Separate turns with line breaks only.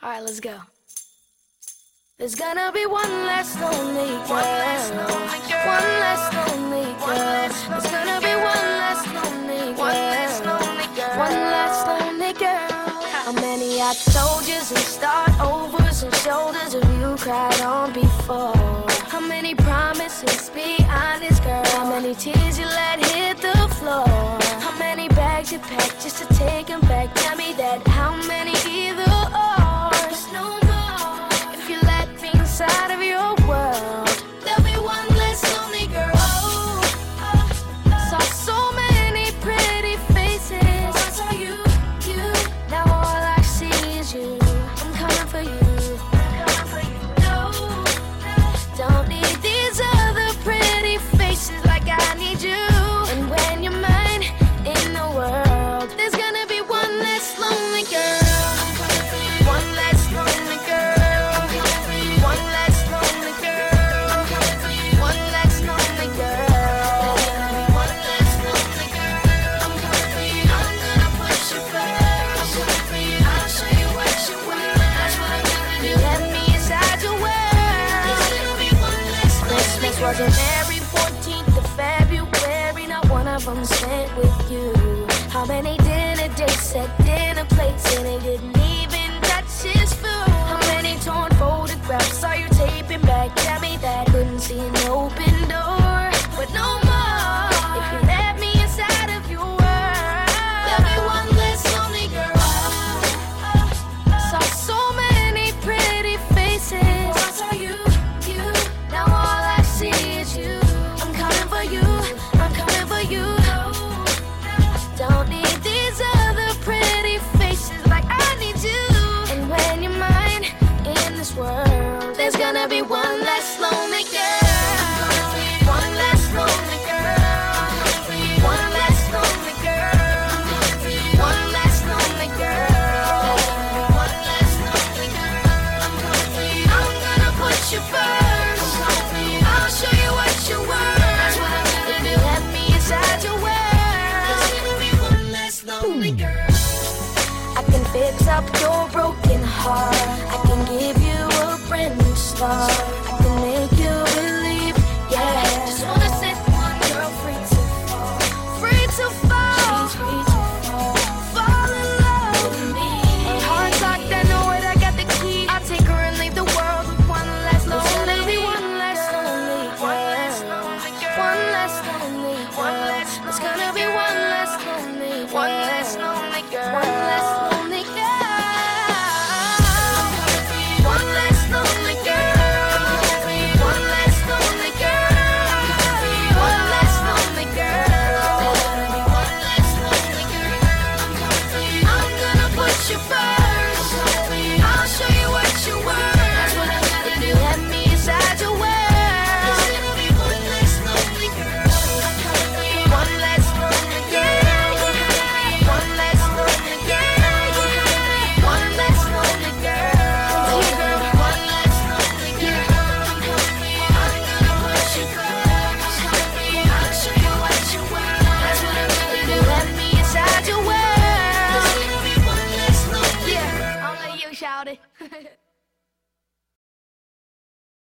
Alright, let's go. There's gonna be one less lonely girl. One less lonely girl. One less lonely girl. There's gonna be one less lonely girl. One less lonely girl. One less lonely girl. How many hot soldiers and start overs and shoulders have you cried on before? How many promises? Be honest, girl. How many tears you let hit the floor? How many bags you packed just to take them back? Tell me that. Christmas wasn't every 14th of February. Not one of them spent with you. How many dinner dates at dinner plates and they didn't even touch his food? How many torn photographs are you taping back? Tell me that couldn't see an open door, but no world, there's gonna be one less lonely girl. One less lonely girl. One less lonely girl. One less lonely girl. One less lonely girl. I'm gonna put you first. I'll show you what you're worth. If you let me inside your world, there's gonna be one less lonely hmm. girl. I can fix up your broken heart fall. I can make you believe, yeah. Just wanna set one girl free to fall, free to fall, free to fall. fall in love with me. Heart locked, I know it. I got the key. I take her and leave the world with one less lonely, one less lonely, one less lonely girl, one less lonely. about it.